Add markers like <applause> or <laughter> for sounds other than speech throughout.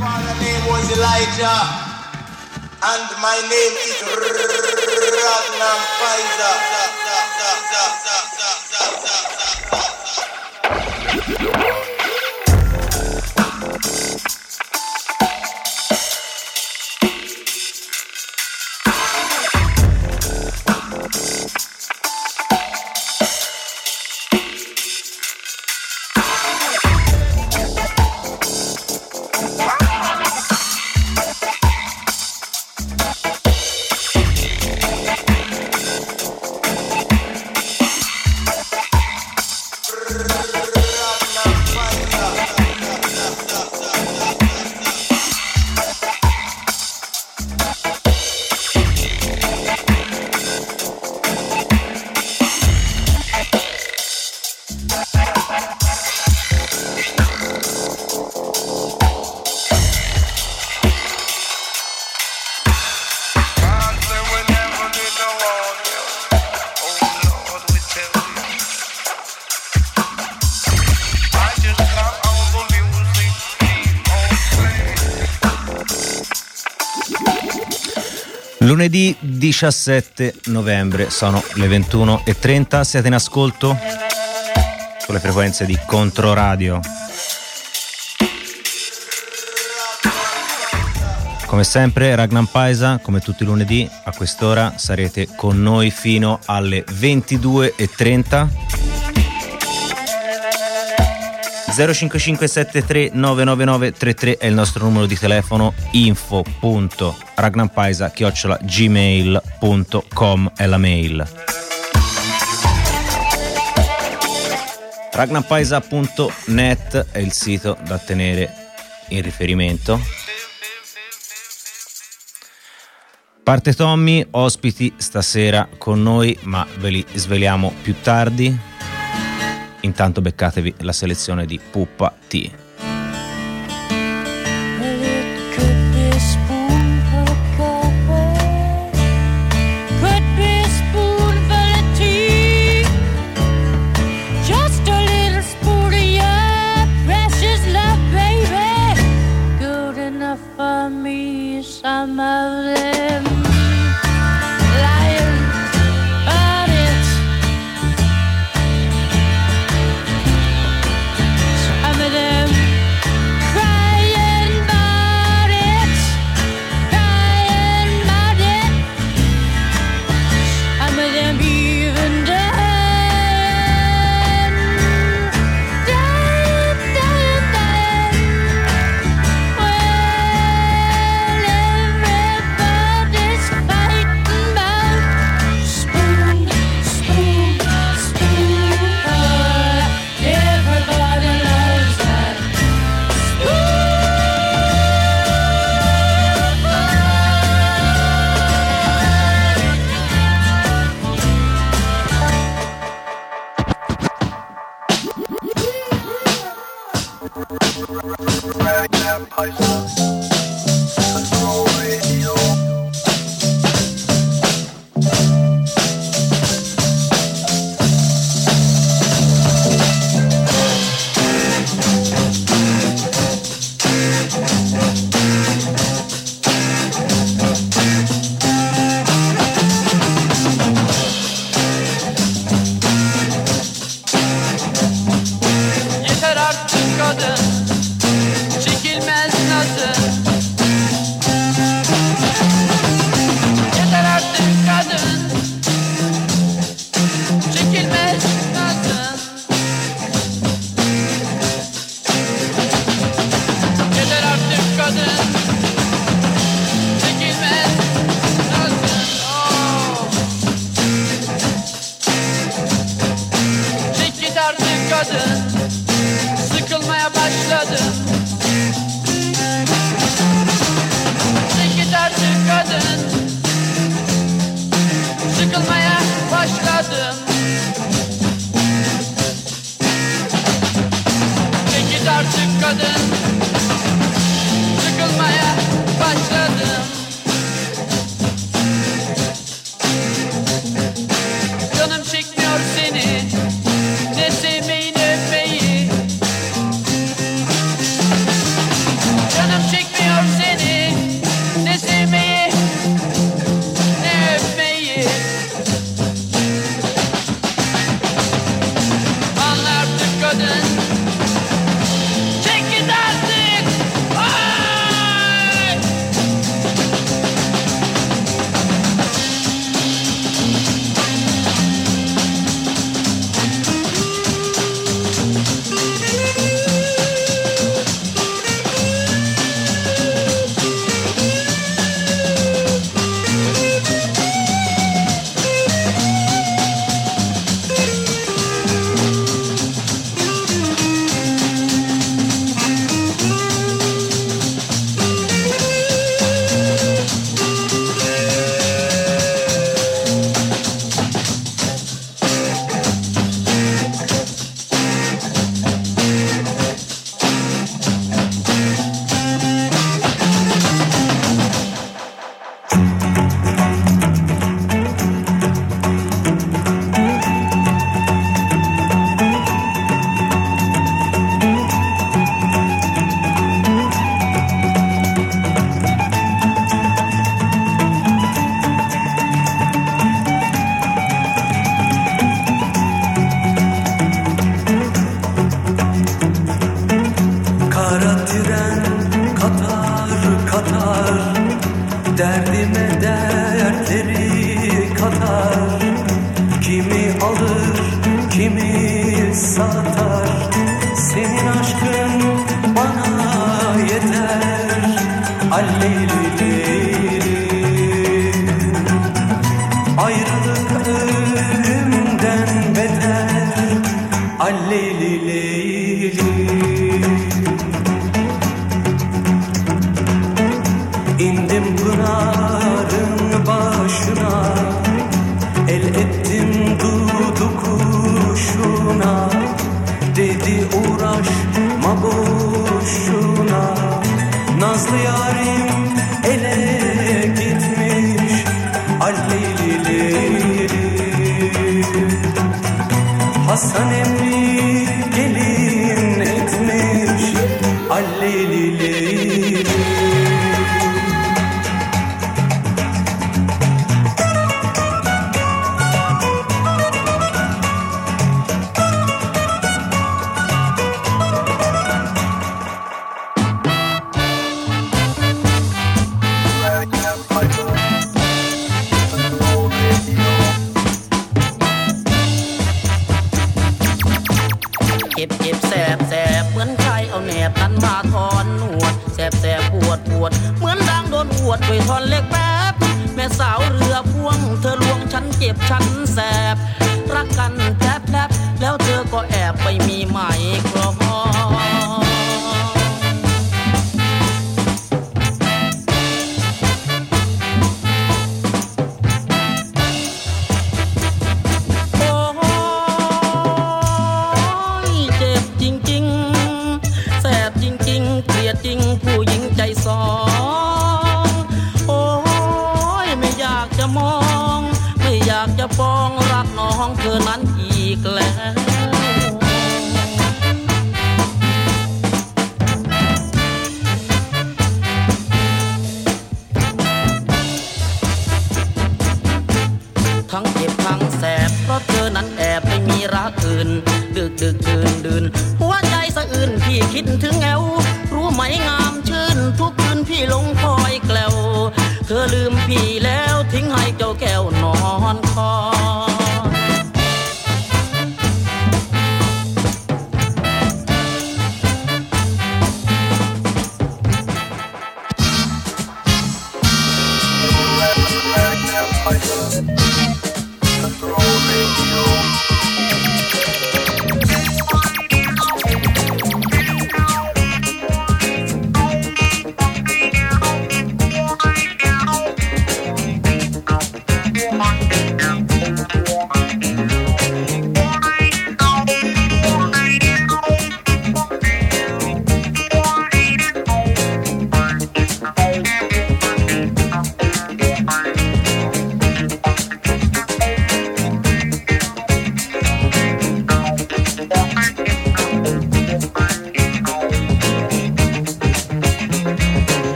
father name was Elijah, and my name is Ragnar Pfizer. 17 novembre sono le 21.30, siete in ascolto sulle frequenze di Controradio. Come sempre Ragnar Paisa, come tutti i lunedì, a quest'ora sarete con noi fino alle 22.30. 05573 99933 è il nostro numero di telefono info.ragnampaisa chiocciola gmail.com è la mail. ragnampaisa.net è il sito da tenere in riferimento. Parte Tommy ospiti stasera con noi ma ve li sveliamo più tardi Intanto beccatevi la selezione di Puppa T.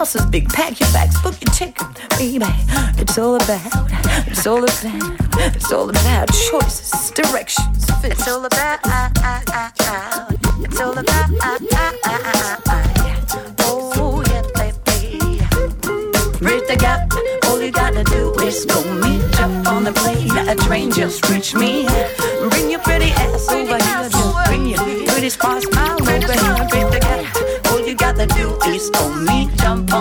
House is big. Pack your bags, book your ticket, baby. It's all about, it's all about, it's all about choices, directions. It's all about, uh, uh, uh, it's all about, oh yeah, baby. Bridge the gap. All you gotta do is go me. Jump on the plane. A train just reach me. Bring your pretty ass over here. Just bring your pretty smart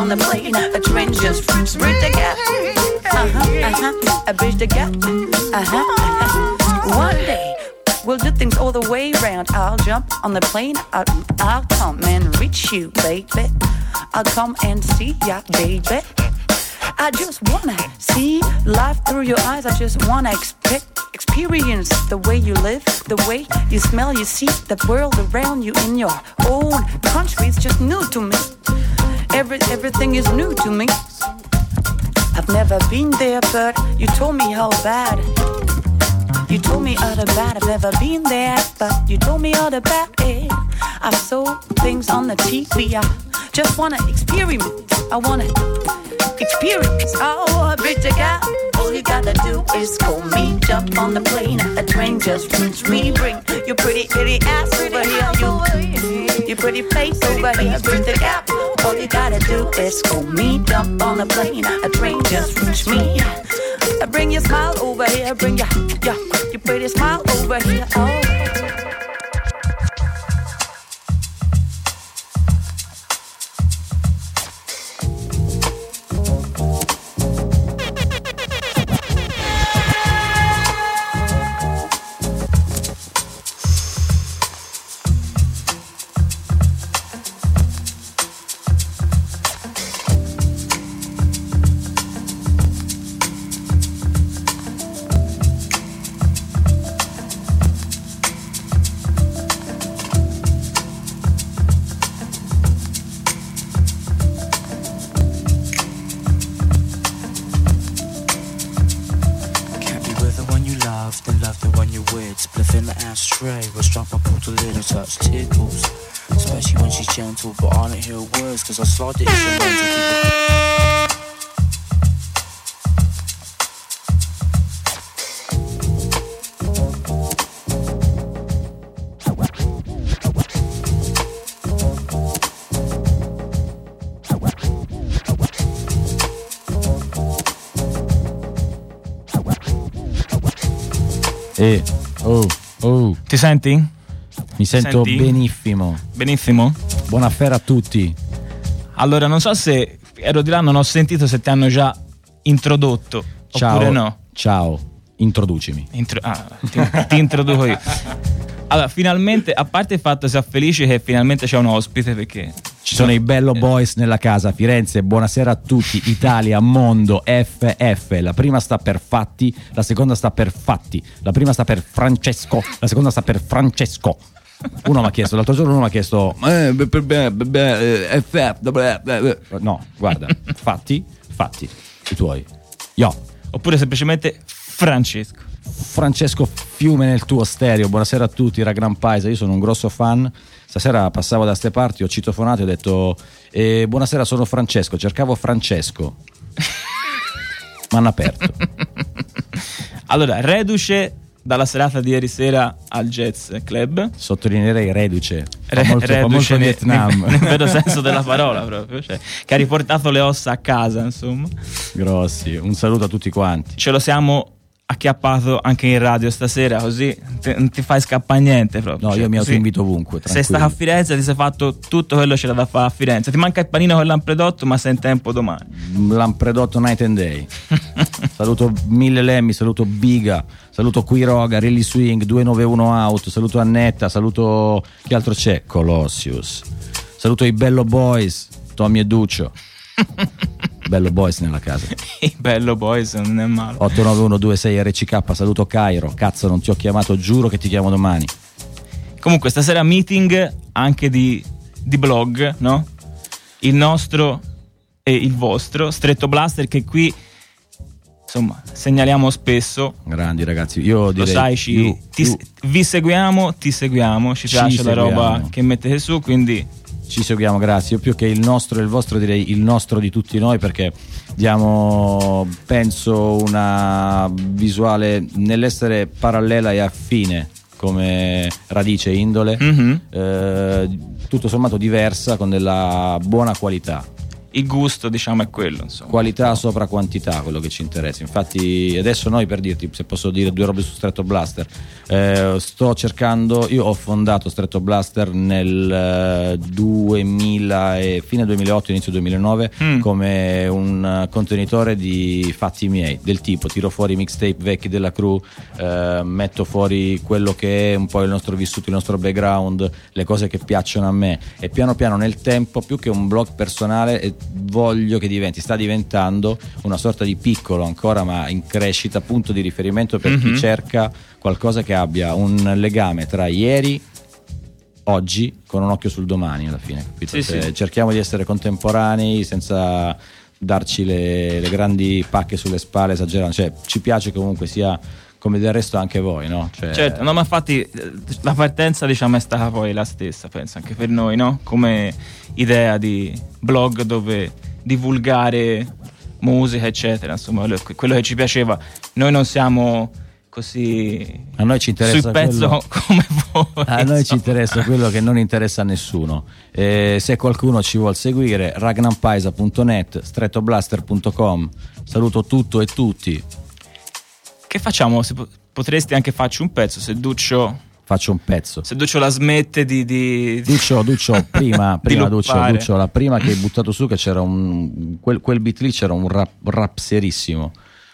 the plane. A train just. Bridge the gap. Uh huh. Uh huh. I bridge the gap. Uh huh. Uh-huh. One day. We'll do things all the way round. I'll jump on the plane. I'll, I'll come and reach you, baby. I'll come and see ya, baby. I just wanna see life through your eyes. I just wanna experience the way you live, the way you smell, you see the world around you in your own country. It's just new to me. Every, everything is new to me. I've never been there, but you told me how bad. You told me all about. I've never been there, but you told me all about it. I saw things on the TV. I just wanna experience. I wanna experience. Oh, bridge the gap. All you gotta do is call me. Jump on the plane. A train just reach me. Bring your pretty, pretty ass over here. You, your pretty face over here. Bridge the gap. All you gotta do is call me. Jump on the plane. A train just reach me. Bring your smile over here. Bring your, your, your pretty smile over here. Oh. E oh, oh, Ti senti? mi sento Senti? benissimo. Benissimo. Buona affare a tutti. Allora, non so se ero di là, non ho sentito se ti hanno già introdotto Ciao. oppure no. Ciao, introducimi. Intro- ah, ti, ti introduco io. <laughs> Allora, finalmente, a parte il fatto che sia felice che finalmente c'è un ospite perché Ci sono i Bello Boys nella casa, Firenze, buonasera a tutti, Italia, mondo, FF, la prima sta per Fatti, la seconda sta per Fatti, la prima sta per Francesco, la seconda sta per Francesco. Uno mi ha chiesto, l'altro giorno uno mi ha chiesto, eh, eh, FF, beh, beh, beh. no, guarda, Fatti, Fatti, i tuoi. Io, oppure semplicemente Francesco. Francesco Fiume nel tuo stereo, buonasera a tutti, era Gran Paisa, io sono un grosso fan. Stasera passavo da ste parti, ho citofonato e ho detto eh, buonasera sono Francesco, cercavo Francesco. <laughs> Mi hanno aperto. Allora, reduce dalla serata di ieri sera al Jazz Club. Sottolineerei reduce. Re- molto, reduce nel- Vietnam. <laughs> Nel, nel vero senso della parola proprio, cioè, che ha riportato le ossa a casa, insomma. Grossi, un saluto a tutti quanti. Ce lo siamo acchiappato anche in radio stasera, così ti- non ti fai scappare niente proprio. No, Cioè, io mi così autoinvito ovunque. Sei stato a Firenze, ti sei fatto tutto quello che c'era da fare a Firenze. Ti manca il panino con l'ampredotto, ma sei in tempo domani. Lampredotto Night and Day. <laughs> saluto Mille Lemmi, saluto Biga, saluto Quiroga, Rilly Swing, 291 Out, saluto Annetta, saluto chi altro c'è? Colossius. Saluto i Bello Boys, Tommy e Duccio. <laughs> Bello Boys nella casa. <laughs> Bello boys, non è male. 89126 RCK, saluto Cairo. Cazzo, non ti ho chiamato, giuro che ti chiamo domani. Comunque, stasera meeting anche di, di blog, no? il nostro e il vostro, Stretto Blaster che qui insomma segnaliamo spesso. Grandi ragazzi, io Lo direi sai, ci- più- ti- più- vi seguiamo, ti seguiamo, ci Ci piace la roba seguiamo. che mettete su, quindi Ci seguiamo, grazie. Io più che il nostro e il vostro direi il nostro di tutti noi perché diamo, penso, una visuale nell'essere parallela e affine come radice e indole, Mhm. eh, tutto sommato diversa con della buona qualità. Il gusto diciamo è quello, insomma. Qualità sopra quantità, quello che ci interessa. Infatti, adesso noi per dirti, se posso dire due robe su Stretto Blaster, eh, sto cercando. Io ho fondato Stretto Blaster nel eh, 2000 e fine 2008, inizio 2009 Mm. come un eh, contenitore di fatti miei, del tipo tiro fuori i mixtape vecchi della crew, eh, metto fuori quello che è un po' il nostro vissuto, il nostro background, le cose che piacciono a me e piano piano nel tempo, più che un blog personale, eh, voglio che diventi, sta diventando una sorta di piccolo ancora ma in crescita, punto di riferimento per Mhm. chi cerca qualcosa che abbia un legame tra ieri oggi con un occhio sul domani alla fine capito? Sì, Cioè, sì. cerchiamo di essere contemporanei senza darci le, le grandi pacche sulle spalle esagerando cioè ci piace comunque sia come del resto anche voi no? Cioè, Certo, no, ma infatti la partenza diciamo è stata poi la stessa, penso anche per noi, no? Come idea di blog dove divulgare musica, eccetera, insomma, quello- che ci piaceva. Noi non siamo così a noi ci interessa sul pezzo quello- <laughs> come voi. A noi ci insomma. interessa quello che non interessa a nessuno. Eh, se qualcuno ci vuol seguire, ragnampaisa.net, strettoblaster.com. Saluto tutto e tutti. Che facciamo? Se po- potresti anche farci un pezzo se Duccio, Faccio un pezzo. se Duccio la smette di... di- Duccio, Duccio, <laughs> prima, prima Duccio. Duccio, la prima che hai buttato su che c'era un quel, quel beat lì c'era un rap, rap serissimo.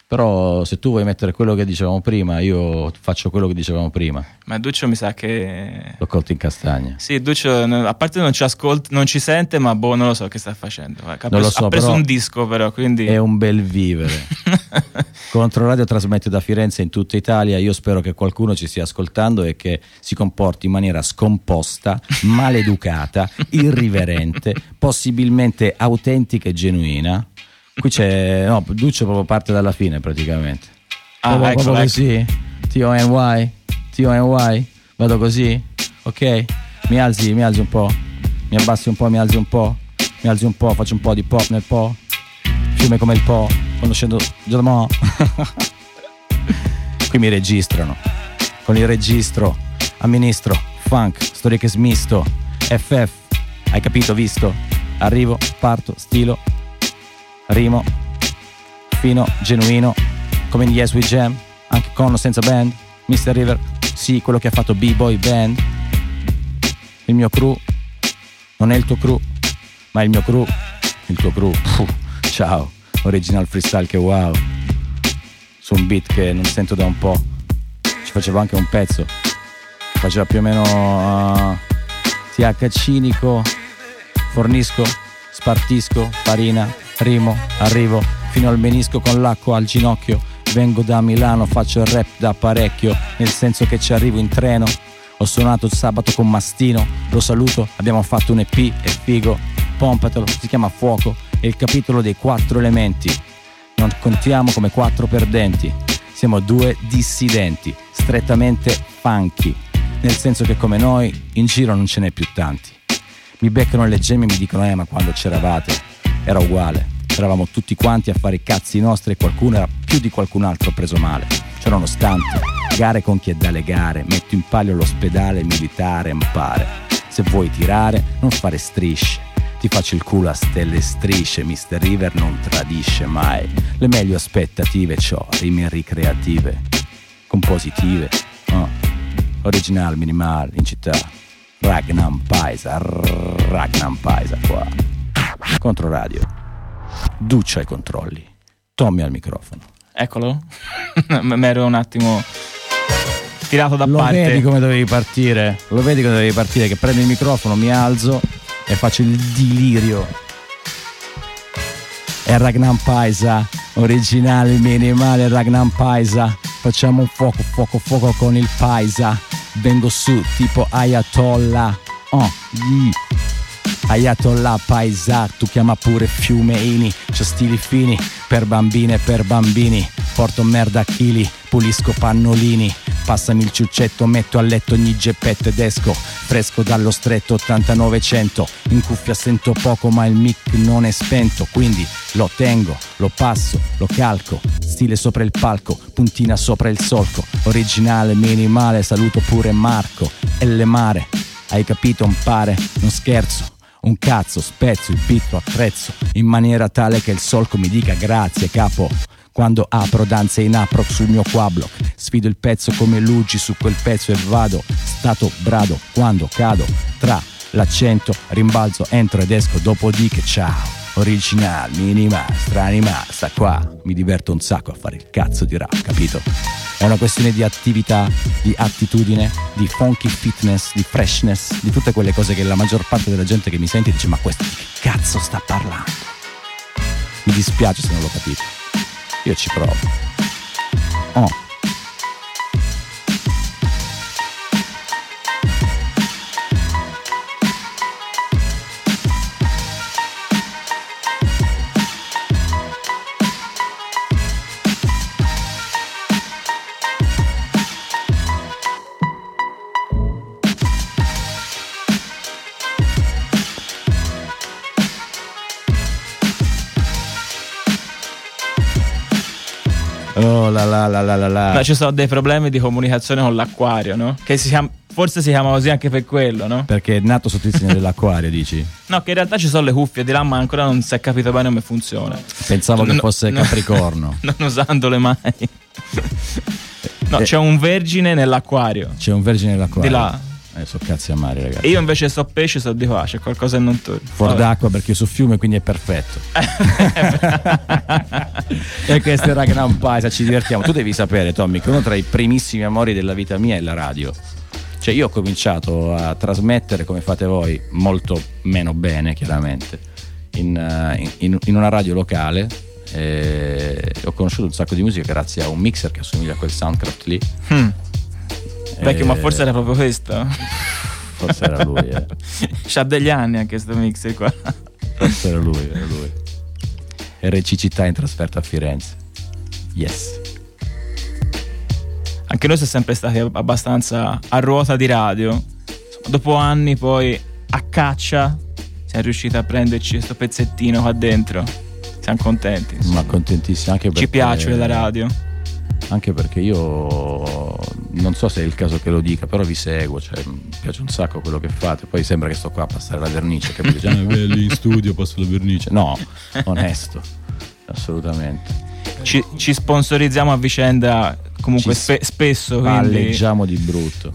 Però se tu vuoi mettere quello che dicevamo prima, io faccio quello che dicevamo prima. Ma Duccio mi sa che... L'ho colto in castagna. Sì, Duccio, a parte non ci ascolta, non ci sente, ma boh, non lo so che sta facendo. Ha Non lo so, ha preso un disco però, quindi... È un bel vivere. <laughs> Controradio trasmette da Firenze in tutta Italia. Io spero che qualcuno ci stia ascoltando e che si comporti in maniera scomposta, <laughs> maleducata, irriverente, possibilmente autentica e genuina. Qui c'è. No, Duccio proprio parte dalla fine praticamente. Ah, proprio, ecco, proprio ecco. così. T-O-N-Y. T-O-N-Y. Vado così. Ok? Mi alzi, mi alzi un po'. Mi abbassi un po', mi alzi un po'. Mi alzi un po', faccio un po' di pop nel po'. Fiume come il Po, quando scendo già da mo'. <laughs> Qui mi registrano. Con il registro, amministro, funk, storie che smisto, FF, hai capito, visto? Arrivo, parto, stilo, rimo, fino, genuino, come in Yes We Jam, anche con o senza band, Mr. River, sì, quello che ha fatto B-Boy Band, il mio crew, non è il tuo crew, ma il mio crew, il tuo crew, Puh, ciao, original freestyle che wow, su un beat che non sento da un po', ci facevo anche un pezzo, faceva più o meno uh, TH cinico, fornisco, spartisco, farina, rimo, arrivo, fino al menisco con l'acqua al ginocchio, vengo da Milano, faccio il rap da parecchio, nel senso che ci arrivo in treno, ho suonato sabato con Mastino, lo saluto, abbiamo fatto un EP, è figo, pompatelo, si chiama Fuoco, è il capitolo dei quattro elementi, non contiamo come quattro perdenti, siamo due dissidenti, strettamente funky, nel senso che come noi in giro non ce n'è più tanti. Mi beccano le gemme e mi dicono eh ma quando c'eravate era uguale, eravamo tutti quanti a fare i cazzi nostri e qualcuno era più di qualcun altro preso male. Cioè nonostante, gare con chi è da legare, metto in palio l'ospedale militare, impare. Se vuoi tirare, non fare strisce. Ti faccio il culo a stelle e strisce, Mr. River non tradisce mai. Le meglio aspettative c'ho, rime ricreative, compositive, oh. original, minimal, in città. Ragnam Paisa, Ragnam Paisa qua. Controradio. Duccia ai controlli. Tommy al microfono. Eccolo. <laughs> Mi ero un attimo tirato da Lo parte. vedi come dovevi partire? Lo vedi come dovevi partire? Che prendo il microfono, mi alzo e faccio il delirio. È Ragnar Paisa, originale, minimale Ragnar Paisa. Facciamo un fuoco, fuoco, fuoco con il Paisa. Vengo su tipo Ayatollah. Oh, gli. Ayatollah Paisa, tu chiama pure Fiumeini, c'ho stili fini, per bambine e per bambini, porto merda a chili, pulisco pannolini, passami il ciuccetto, metto a letto ogni geppetto ed esco, fresco dallo stretto 8900, in cuffia sento poco ma il mic non è spento, quindi lo tengo, lo passo, lo calco, stile sopra il palco, puntina sopra il solco, originale, minimale, saluto pure Marco, e le mare, hai capito un pare, non scherzo. Un cazzo, spezzo il pitto attrezzo. In maniera tale che il solco mi dica grazie capo. Quando apro danze in aprox sul mio quablock, sfido il pezzo come Luigi su quel pezzo e vado, stato brado, quando cado, tra l'accento, rimbalzo, entro ed esco, dopodiché ciao. Original, minimal, stranimal, sta qua, mi diverto un sacco a fare il cazzo di rap, capito? È una questione di attività, di attitudine, di funky fitness, di freshness, di tutte quelle cose che la maggior parte della gente che mi sente dice ma questo di che cazzo sta parlando? Mi dispiace se non l'ho capito. Io ci provo. Oh. Oh la la la la. Ma ci sono dei problemi di comunicazione con l'acquario, no? Che si chiama- forse si chiama così anche per quello, no? Perché è nato sotto il segno dell'acquario, dici? No, che in realtà ci sono le cuffie di là, ma ancora non si è capito bene come funziona. Pensavo che No, fosse no. Capricorno. <laughs> non usandole mai. <laughs> No, Eh. c'è un vergine nell'acquario. C'è un vergine nell'acquario. Di là. So cazzi amari, ragazzi. E io invece so pesce, so di qua, c'è qualcosa che non torna. Fuor Vabbè. d'acqua perché io su fiume, quindi è perfetto. <laughs> e questo era Gran Paisa, ci divertiamo. Tu devi sapere, Tommy, che uno tra i primissimi amori della vita mia è la radio. Cioè, io ho cominciato a trasmettere come fate voi, molto meno bene, chiaramente, in, eh, in- in una radio locale. Ho conosciuto un sacco di musica grazie a un mixer che assomiglia a quel Soundcraft lì. Hmm. Vecchio, ma Eh, forse era proprio questo. <laughs> Forse era lui, eh. <laughs> C'ha degli anni anche sto mixer qua. Forse era lui, era lui. RCCità in trasferta a Firenze. Yes. Anche noi siamo sempre stati abbastanza a ruota di radio. Dopo anni poi a caccia siamo riusciti a prenderci questo pezzettino qua dentro. Siamo contenti. insomma. Ma contentissimo anche perché Ci piace la radio. Anche perché io non so se è il caso che lo dica, però vi seguo, cioè, mi piace un sacco quello che fate. Poi sembra che sto qua a passare la vernice, capito? Cioè, "Eh, lì in studio passo la vernice. No, onesto, assolutamente. Ci, ci sponsorizziamo a vicenda comunque Ci spe- spesso, quindi Palleggiamo di brutto,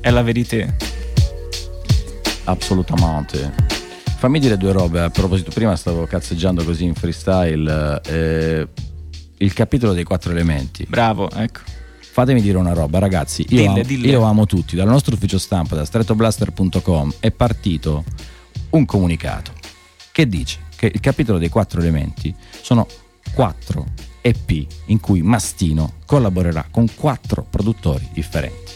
è la verità. assolutamente. Fammi dire due robe. A proposito, prima stavo cazzeggiando così in freestyle. eh, il capitolo dei quattro elementi. Bravo, ecco. Fatemi dire una roba, ragazzi. Io, Dille, amo, dille. io amo tutti. Dal nostro ufficio stampa, da strettoblaster.com, è partito un comunicato che dice che il capitolo dei quattro elementi sono quattro EP in cui Mastino collaborerà con quattro produttori differenti.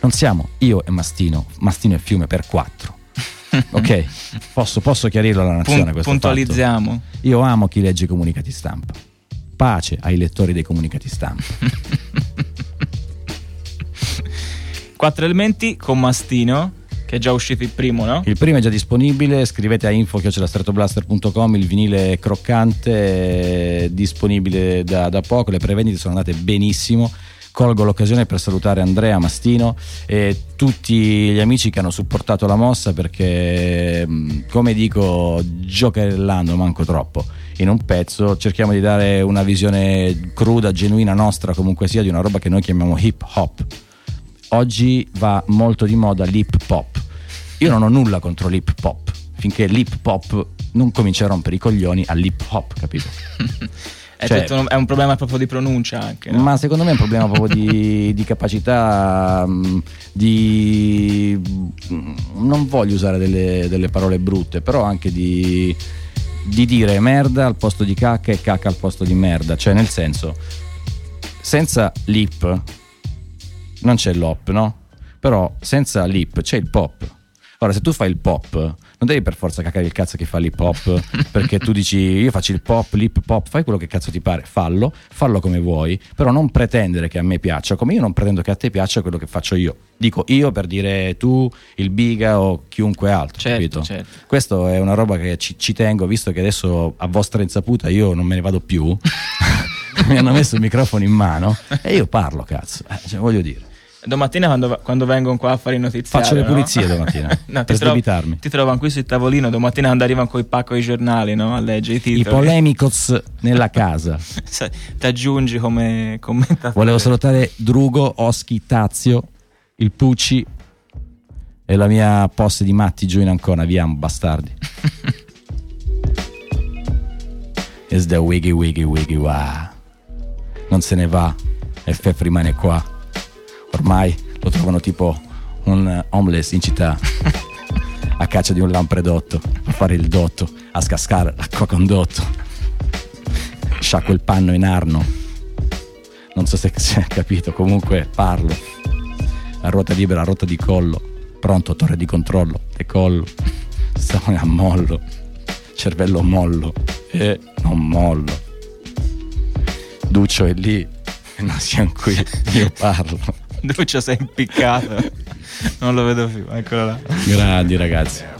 Non siamo io e Mastino, Mastino e Fiume per quattro. <laughs> Ok? Posso, posso chiarirlo alla nazione Pun- questo puntualizziamo. fatto? Io amo chi legge i comunicati stampa. Pace ai lettori dei comunicati stampa. <laughs> Quattro elementi con Mastino, che è già uscito il primo, no? Il primo è già disponibile, scrivete a info.stratoblaster.com, il vinile è croccante, è disponibile da, da poco, le prevendite sono andate benissimo. Colgo l'occasione per salutare Andrea Mastino e tutti gli amici che hanno supportato la mossa perché, mh, come dico, giocherellando manco troppo. In un pezzo cerchiamo di dare una visione cruda, genuina nostra, comunque sia, di una roba che noi chiamiamo hip hop. Oggi va molto di moda l'hip hop. Io non ho nulla contro l'hip hop, finché l'hip hop non comincia a rompere i coglioni all'hip hop, capito? <laughs> È, Cioè- un, è un problema proprio di pronuncia anche. no? Ma secondo me è un problema proprio di, di capacità, mh, di... mh, non voglio usare delle, delle parole brutte, però anche di, di dire merda al posto di cacca e cacca al posto di merda. Cioè nel senso, senza l'hip non c'è l'op, no? Però senza l'hip c'è il pop. Ora, se tu fai il pop, non devi per forza cacare il cazzo che fa l'hip hop, <laughs> perché tu dici io faccio il pop, l'hip hop, fai quello che cazzo ti pare, fallo, fallo come vuoi, però non pretendere che a me piaccia, come io non pretendo che a te piaccia quello che faccio io. Dico io per dire tu, il biga o chiunque altro, Certo, capito? certo. Questo è una roba che ci, ci tengo, visto che adesso a vostra insaputa io non me ne vado più. <laughs> Mi hanno messo il microfono in mano e io parlo, cazzo. Eh, cioè, voglio dire. Domattina quando, quando vengono qua a fare i notiziari Faccio le no? pulizie <laughs> domattina, no, per ti, trovo- sdebitarmi. ti trovano qui sul tavolino domattina quando arrivano con il pacco di giornali no? a leggere i I titoli polemicos nella casa. <laughs> Ti aggiungi come commentatore Volevo salutare Drugo, Oschi, Tazio, il Pucci e la mia posse di matti giù in Ancona. Viamo, bastardi. <laughs> Is the wiggy wiggy wiggy wa. Non se ne va. FF rimane qua. Ormai lo trovano tipo un eh, homeless in città. <laughs> a caccia di un lampredotto. A fare il dotto. A scascare l'acqua condotto. Sciacqua il panno in arno. Non so se si è capito, comunque parlo. A ruota libera, a ruota di collo. Pronto, torre di controllo. Decollo. <laughs> Stavo a mollo. Cervello mollo. E non mollo. Duccio è lì. E <laughs> non siamo qui. <laughs> Io parlo. Duccio sei impiccato non lo vedo più eccolo là Grandi ragazzi.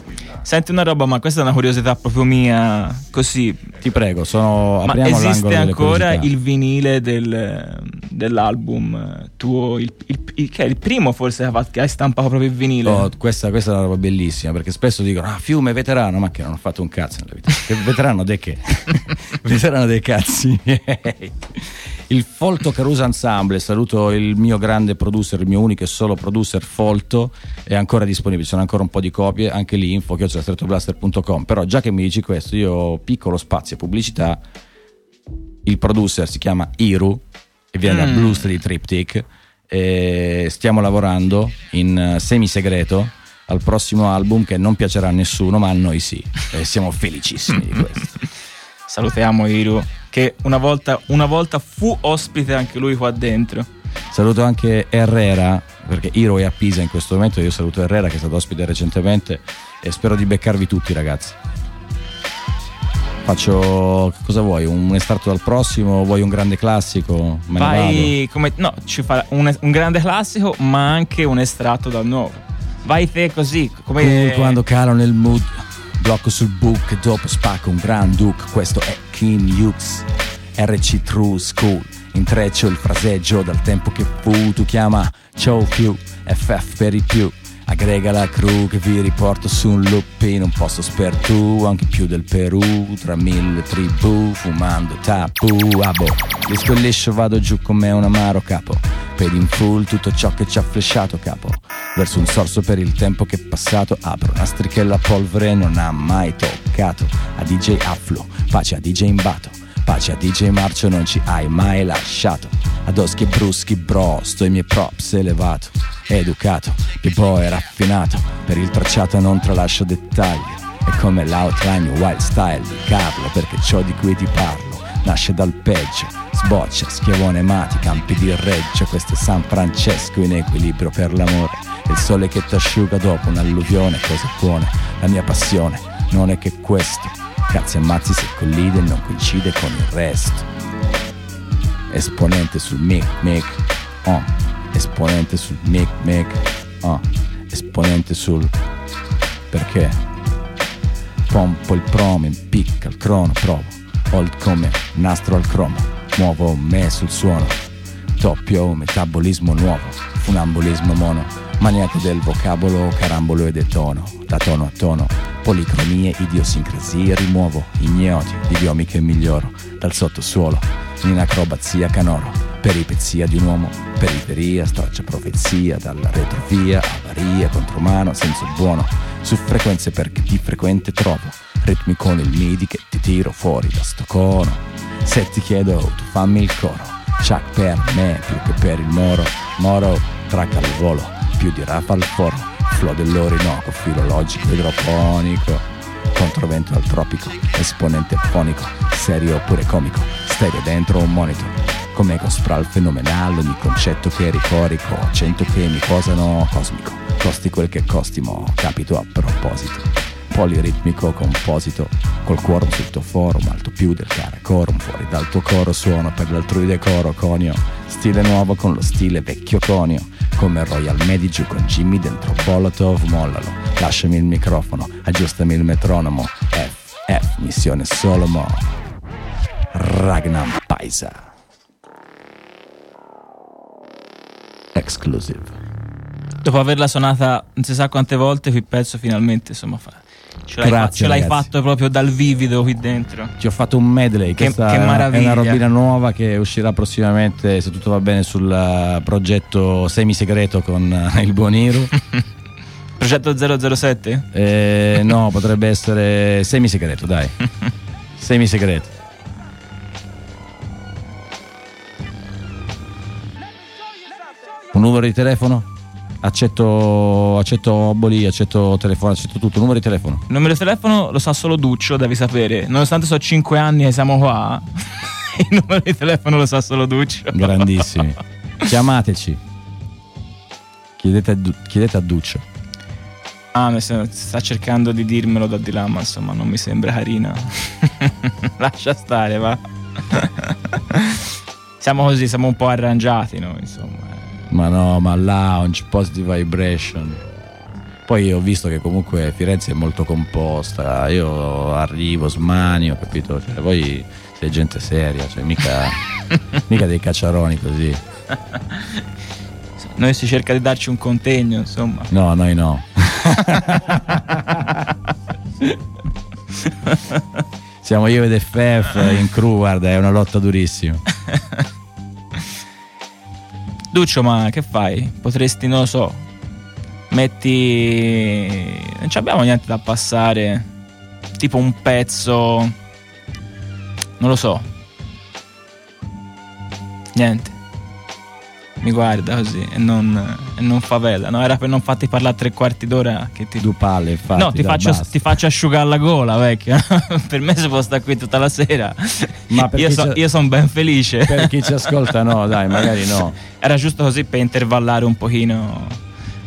Senti una roba ma questa è una curiosità proprio mia così Ti prego, sono. ma esiste ancora il vinile del- dell'album tuo il, il- il- che è il primo forse che hai stampato proprio il vinile Oh, questa, questa è una roba bellissima perché spesso dicono ah fiume veterano ma che non ho fatto un cazzo nella vita che veterano de che <laughs> veterano dei cazzi miei. Il Folto Caruso Ensemble saluto il mio grande producer il mio unico e solo producer Folto è ancora disponibile ci sono ancora un po' di copie anche lì info chiocciolastrettoblaster.com però già che mi dici questo io piccolo spazio pubblicità. Il producer si chiama Iru e viene da Mm. Blues di Triptych. E stiamo lavorando in eh, semi segreto al prossimo album che non piacerà a nessuno ma a noi sì. E siamo felicissimi di questo. <laughs> Salutiamo Iru che una volta, una volta fu ospite anche lui qua dentro. Saluto anche Herrera perché Iru è a Pisa in questo momento io saluto Herrera che è stato ospite recentemente e spero di beccarvi tutti ragazzi. Faccio cosa vuoi? Un estratto dal prossimo? Vuoi un grande classico? Me vai come no ci fa un, un grande classico ma anche un estratto dal nuovo. Vai te così come quando calo nel mood Blocco sul book dopo spacco un Grand Duke Questo è Kim Hughes RC True School. Intreccio il fraseggio dal tempo che fu Tu chiama Ciao più FF per i più Aggrega la crew che vi riporto su un loop in un posto spertu Anche più del Perù Tra mille tribù Fumando tapu Abo. Disco liscio vado giù come un amaro capo. Pedi in full tutto ciò che ci ha flashato capo. Verso un sorso per il tempo che è passato Apro nastri che la polvere non ha mai toccato. A DJ Afflo, pace a DJ Imbato Pace a DJ Marcio non ci hai mai lasciato. Ad Oschi e Bruschi bro, sto i miei props elevato Educato, che boy raffinato Per il tracciato non tralascio dettagli. È come l'outline wild style di Carlo Perché ciò di cui ti parlo nasce dal peggio. Sboccia, schiavone mati, campi di reggio Questo è San Francesco in equilibrio per l'amore. Il sole che t'asciuga dopo un'alluvione Cose buone, la mia passione Non è che questo Cazzi ammazzi se collide e non coincide con il resto. Esponente sul mic mic oh. Esponente sul mic mic oh. Esponente sul Perché? Pompo il promo, impicca il crono, provo. Hold come nastro al cromo Muovo me sul suono. Doppio metabolismo nuovo Funambulismo mono Maniaco del vocabolo, carambolo e detono Da tono a tono. Policromie, idiosincrasie Rimuovo ignoti, idiomi che miglioro. Dal sottosuolo In acrobazia canoro. Peripezia di un uomo Periferia, straccia profezia Dalla retrovia, avaria, contromano Senso buono. Su frequenze perché di frequente trovo. Ritmi con il midi che ti tiro fuori da sto cono Se ti chiedo tu fammi il coro. Chuck per me più che per il moro. Moro track al volo Più di rap al foro Flow dell'Orinoco Filologico idroponico Controvento al tropico Esponente fonico Serio oppure comico Stereo dentro un monitor Come con Spral fenomenale, ogni concetto che ricorico, accento che mi posano cosmico. Costi quel che costi, mo capito a proposito. Poliritmico composito, col quorum sul tuo forum, alto più del caracorum, fuori dal tuo coro suono per l'altrui decoro conio. Stile nuovo con lo stile vecchio conio, come Royal Medici con Jimmy dentro Molotov, mollalo. Lasciami il microfono, aggiustami il metronomo. F, F, missione solo mo. Ragnar Paisa. Exclusive. Dopo averla suonata non si sa quante volte, qui pezzo finalmente insomma fa. Ce l'hai, Grazie, fa- ce l'hai fatto proprio dal vivido qui dentro. Ci ho fatto un medley, Che- che è meraviglia. una robina nuova che uscirà prossimamente, se tutto va bene, sul eh, progetto semi segreto con eh, il buon Iru. <laughs> Progetto 007? Eh, no, potrebbe essere semi segreto, dai. <laughs> Semi segreto. Un numero di telefono? Accetto, accetto oboli, accetto telefono, accetto tutto. Numero di telefono. Il numero di telefono lo sa solo Duccio, devi sapere. Nonostante so 5 anni e siamo qua, <laughs> il numero di telefono lo sa solo Duccio. Grandissimi. <laughs> Chiamateci. Chiedete a, Du- chiedete a Duccio. Ah, mi sta cercando di dirmelo da di là, ma insomma non mi sembra carina. <laughs> Lascia stare, va. siamo così, siamo un po' arrangiati noi, insomma. Ma no, ma lounge, positive vibration. Poi ho visto che comunque Firenze è molto composta. Io arrivo, smanio, capito? Cioè, voi siete gente seria, cioè mica, <laughs> mica dei cacciaroni così. Noi si cerca di darci un contegno, insomma. No, noi no. <laughs> Siamo io ed FF in crew, guarda, è una lotta durissima. <laughs> Duccio, ma che fai? Potresti, non lo so, metti... Non abbiamo niente da passare. Tipo un pezzo... Non lo so. Niente. Mi guarda così e non, e non favela. No, era per non farti parlare tre quarti d'ora che ti... Due palle, infatti. no, ti faccio, ti faccio asciugare la gola, vecchio. <laughs> per me si può stare qui tutta la sera. Ma io, so- io sono ben felice. Per chi ci ascolta, no, <laughs> dai, magari no. Era giusto così per intervallare un pochino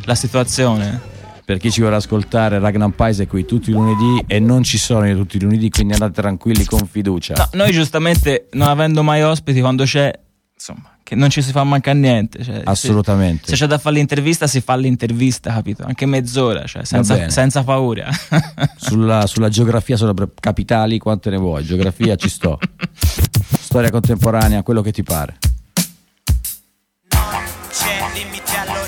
la situazione. Per chi ci vuole ascoltare, Ragnar Pais è qui tutti i lunedì e non ci sono io tutti i lunedì, quindi andate tranquilli con fiducia. No, noi giustamente, non avendo mai ospiti, quando c'è, insomma, che non ci si fa mancare niente. Cioè, Assolutamente. Se, se c'è da fare l'intervista, si fa l'intervista, capito? Anche mezz'ora, cioè, senza, senza paura. <laughs> Sulla, sulla geografia, sulle pre- capitali, quante ne vuoi? Geografia ci sto. <laughs> Storia contemporanea, quello che ti pare.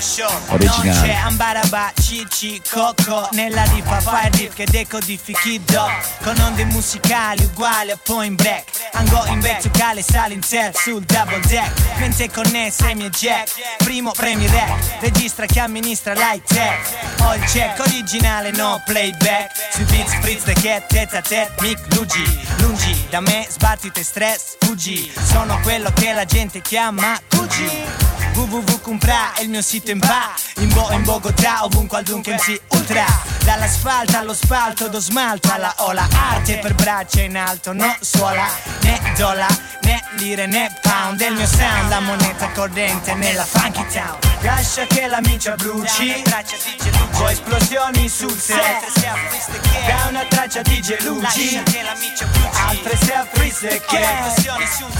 Originale. Non c'è ambaraba, cici, coco Nella rifa fire dip che decodifichi do. Con onde musicali uguali a point break. I'm going back to Cali, in self sul double deck. Mente connessa ai miei jack. Primo premi rec Registra chi amministra light tech. Ho il check originale, no playback. Sui beat spritz the cat, tete a tete, mic lugi Lungi da me, sbattite stress, fuggi Sono quello che la gente chiama Fuji www.compra è il mio sito in ba. In Bo in Bogotà, ovunque al Dunque MC Ultra. Dall'asfalto allo spalto, do smalto alla ola. Arte per braccia in alto, no suola Né dollaro, né lire, né pound. È il mio sound, la moneta corrente nella funky town. Lascia che la micia bruci. Poi esplosioni sul set. Da una traccia di gelugi Altre se affrisse che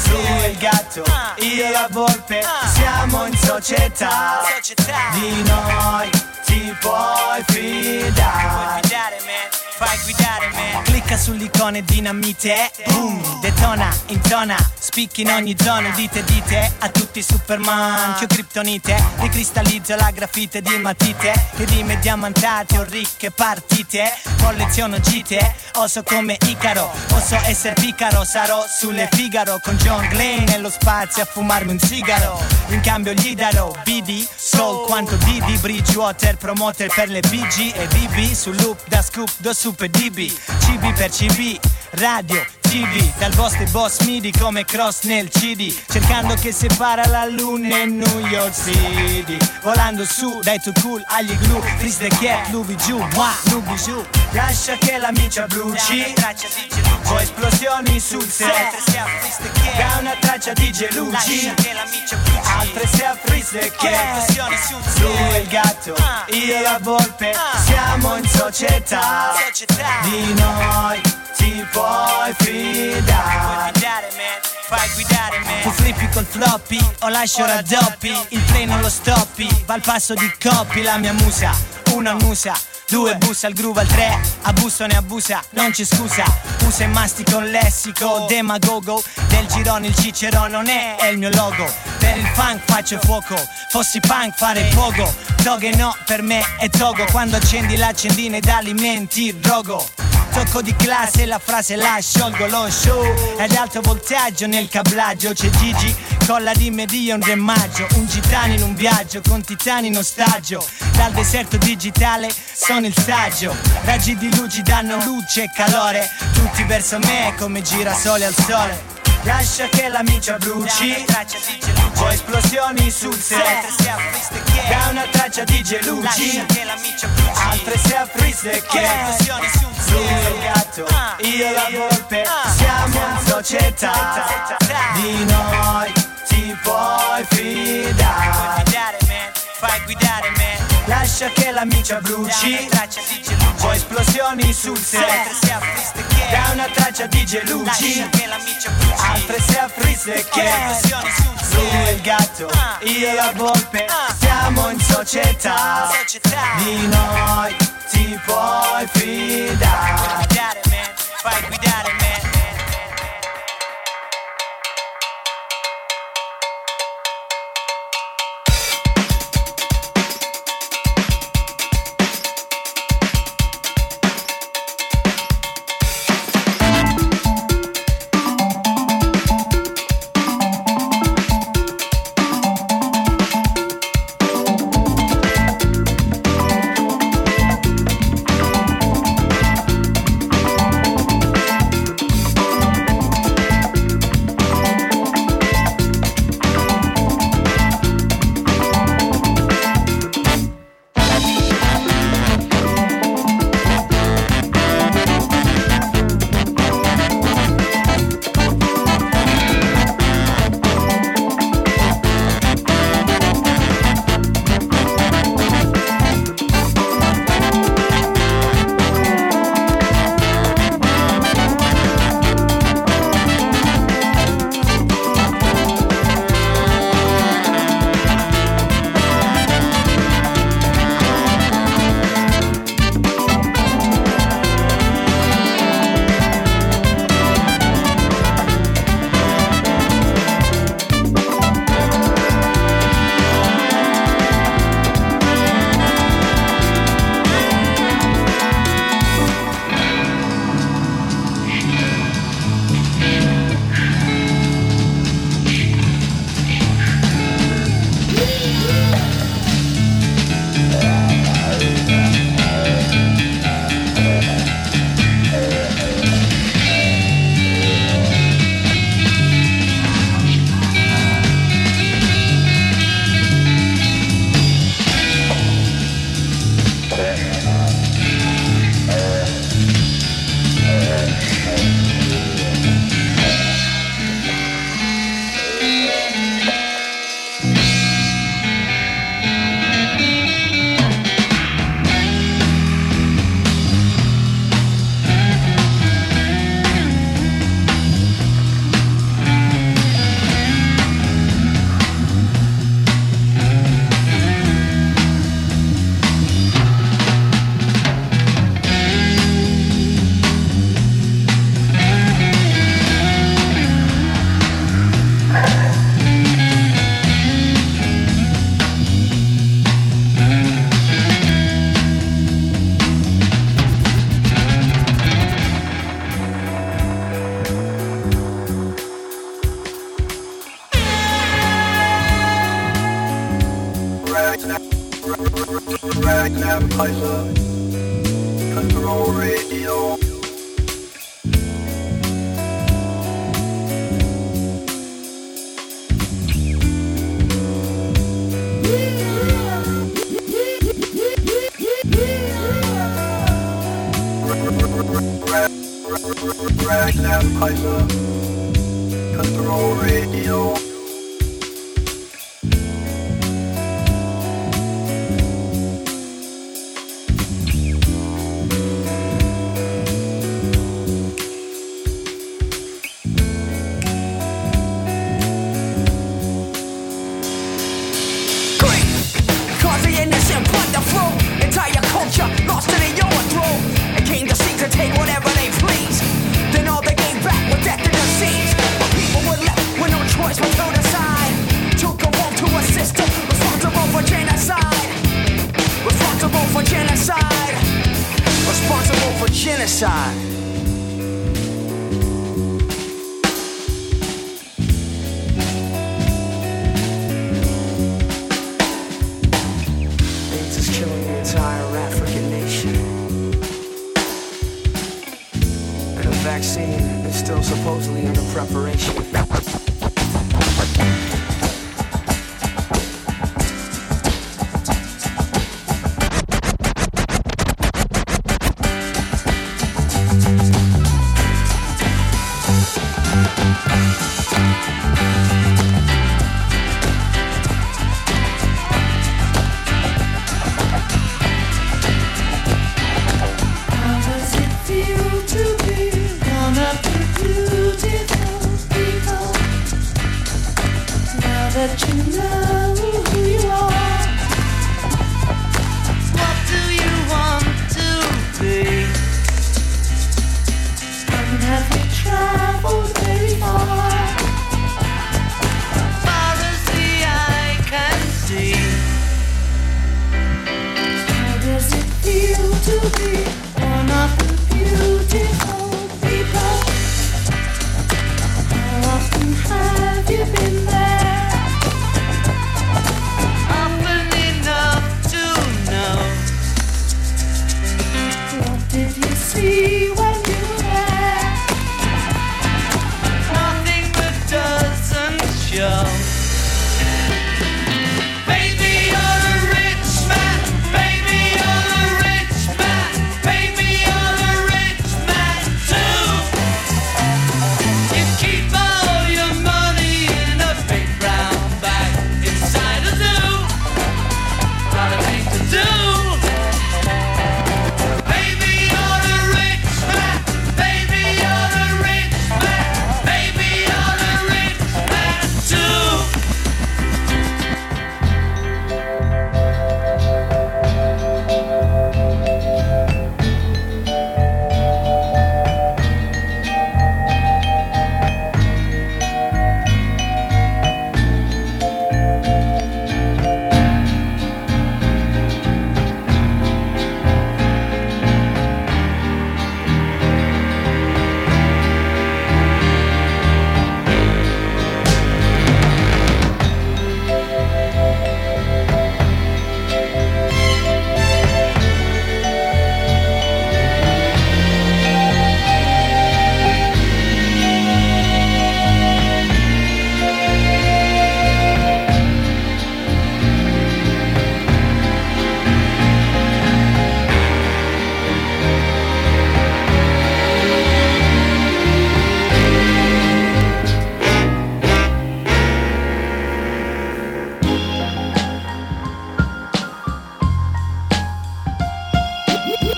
Lui è il gatto, io la volpe. Siamo in società. Di noi ti puoi fidare Fai guidare me. Clicca sull'icona dinamite Boom, detona, intona Spicchi in ogni zona, dite dite A tutti superman, che ho criptonite Ricristallizzo la grafite di matite. Che rime diamantate o ricche partite. Colleziono gite, oso come Icaro. Posso essere picaro, sarò sulle Figaro. Con John Glenn nello spazio a fumarmi un sigaro. In cambio gli darò bidi, control Quanto Didi, Bridgewater, promoter per le PG E DB su loop da scoop do super DB CB per CB, radio, TV Dal boss dei boss midi come cross nel CD Cercando che separa la luna e New York City. Volando su dai too cool agli glue Freeze the cat, nubi giù, ma nubi giù. Lascia che la micia bruci Poi esplosioni sul set. Da una traccia di geluci Altre se a freeze the cat Lui è il gatto, io la volpe Siamo in società. Di noi ti puoi fidare. Fai guidare me Tu flippi col floppy o lascio raddoppi Il non lo stoppi Va al passo di coppi. La mia musa Una musa Due bussa al groove al tre. Abuso ne abusa Non ci scusa. Usa e mastica un lessico Demagogo. Del girone il cicerone non è, è il mio logo. Per il funk faccio fuoco Fossi punk fare poco Toghe no per me è togo Quando accendi l'accendina ed alimenti drogo Tocco di classe, la frase la sciolgo lo show. Ed alto voltaggio nel cablaggio. C'è Gigi, colla di media un remaggio Un gitano in un viaggio, con titani in ostaggio. Dal deserto digitale sono il saggio. Raggi di luci danno luce e calore. Tutti verso me come girasole al sole Lascia che la micia bruci Poi esplosioni sul set. Da una traccia di geluci Altre se a freeze che Lui è il gatto, io la volpe. Siamo in società. Di noi ti puoi fidare Fai guidare me. Lascia che la micia bruci. Poi esplosioni sul set. Da una traccia di geluci Altre se a freeze che. Lui è il gatto, io la volpe. Siamo in società. Di noi ti puoi fidare. Fai guidare me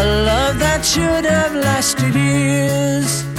A love that should have lasted years.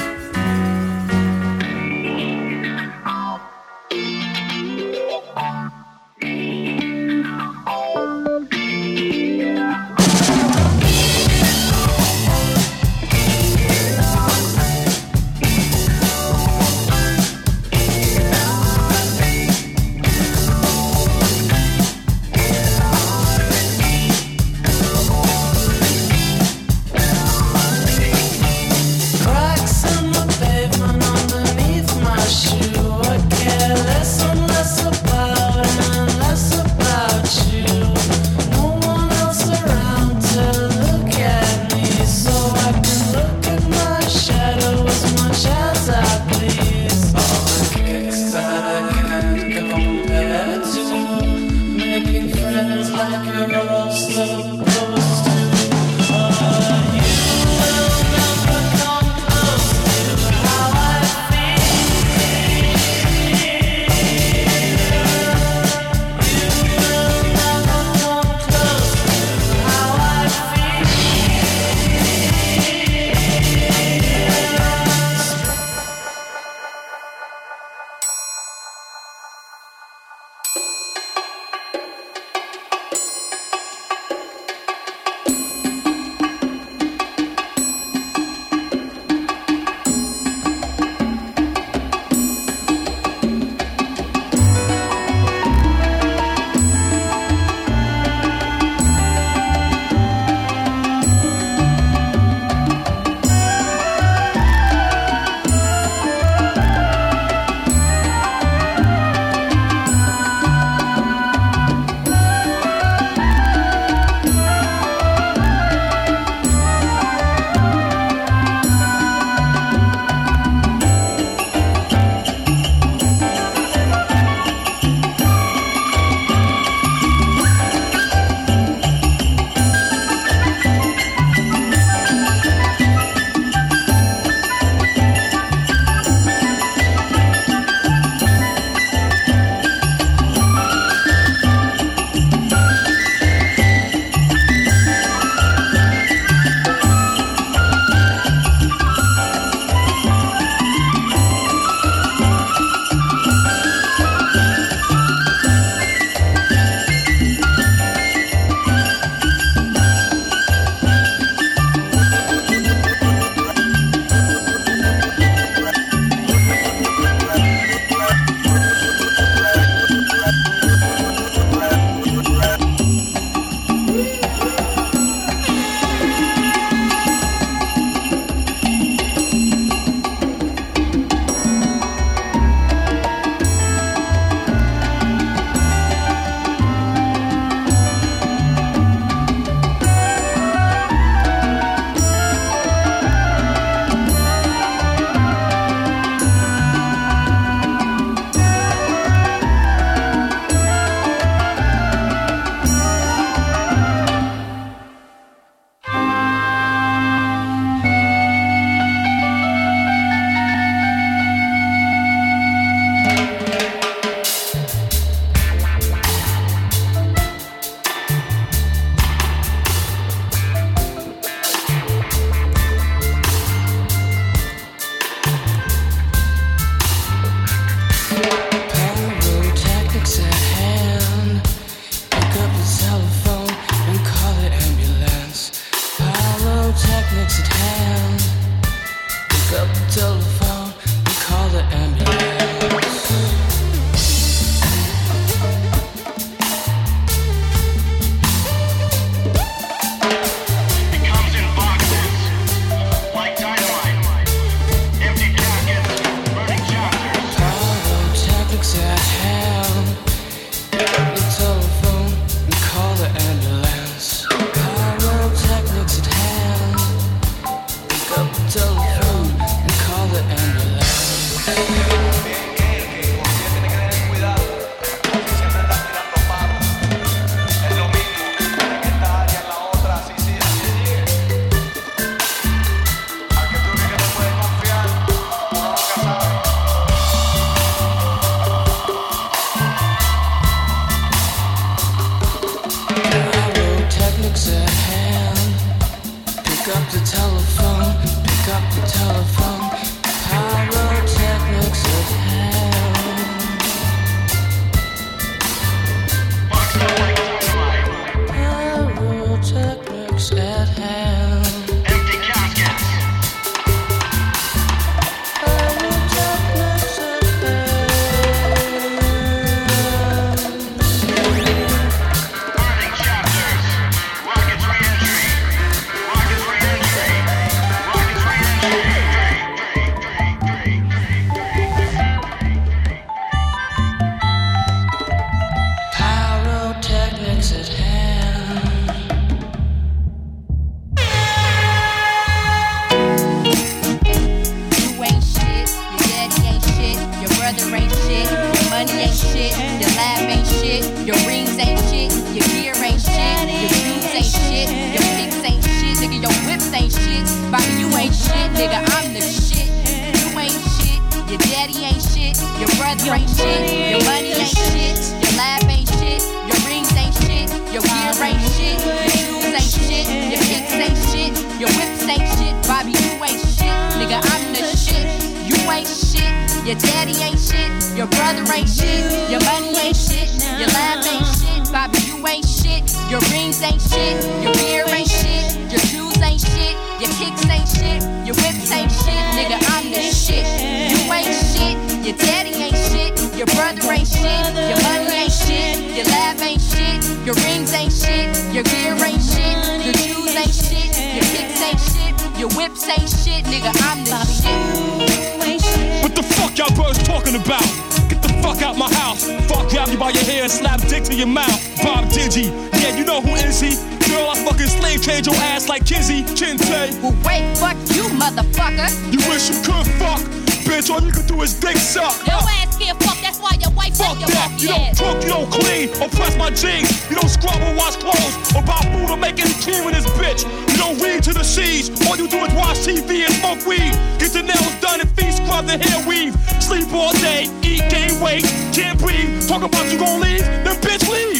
You don't clean, or press my jeans. You don't scrub or wash clothes, or buy food or make any cream with this bitch. You don't read to the seas. All you do is watch TV and smoke weed. Get your nails done and feet scrubbed and hair weave. Sleep all day, eat, gain weight, can't breathe. Talk about you gon' leave, then bitch leave.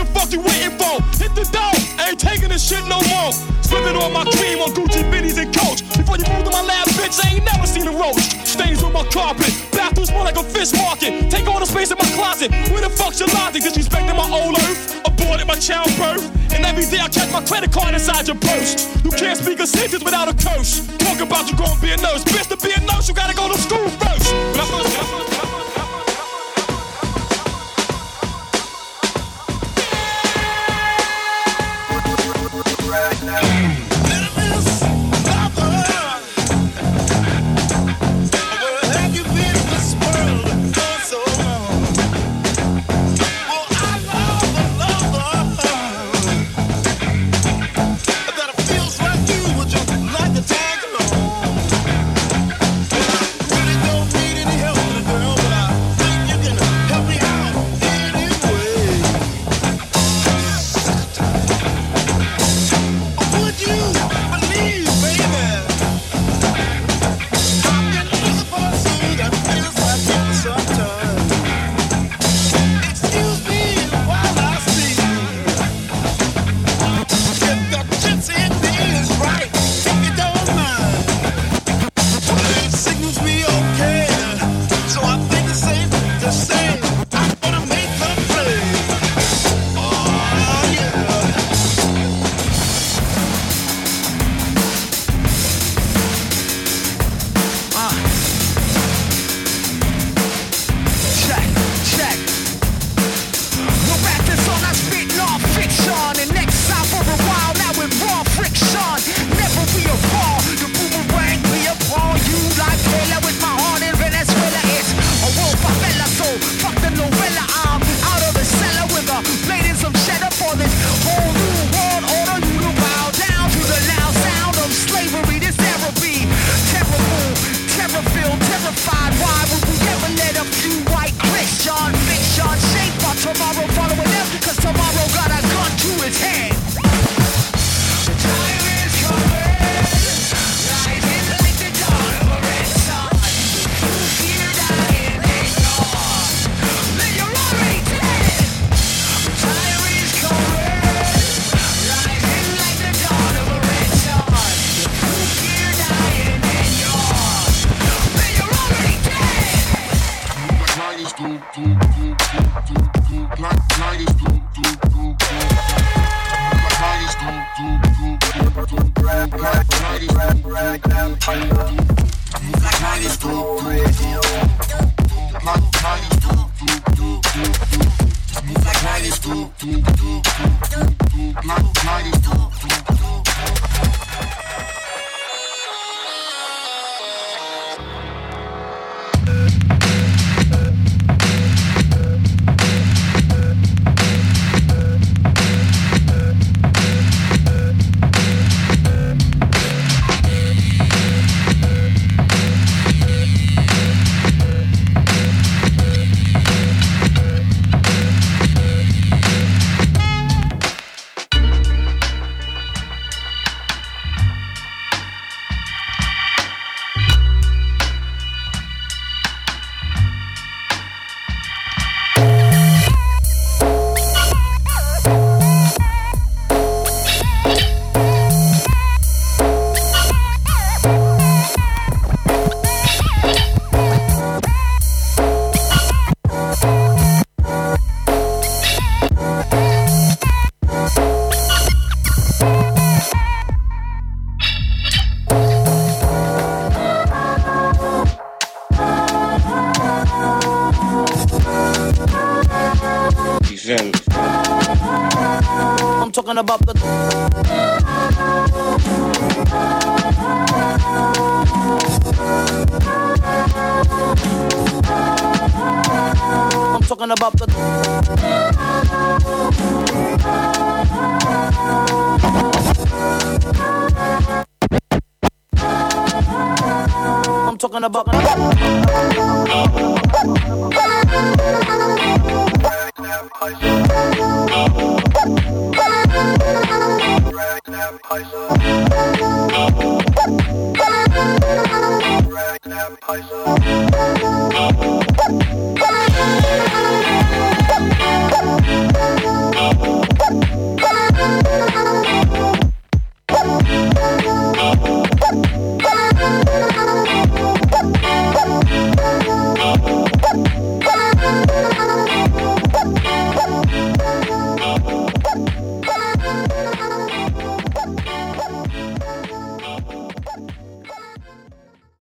The fuck you waiting for? Hit the door, I ain't taking this shit no more. Slipping on my cream on Gucci Biddies and Coach. Before you move to my lab, bitch, I ain't never seen a roach. Stains on my carpet, bathroom smell like a fish market. Take all the space in my closet. Where the fuck's your logic? Disrespecting my old earth, aborted my childbirth. And every day I check my credit card inside your purse. You can't speak a sentence without a curse. Talk about you gonna be a nurse. Bitch, to be a nurse, you gotta go to school first. Like a tag along. Really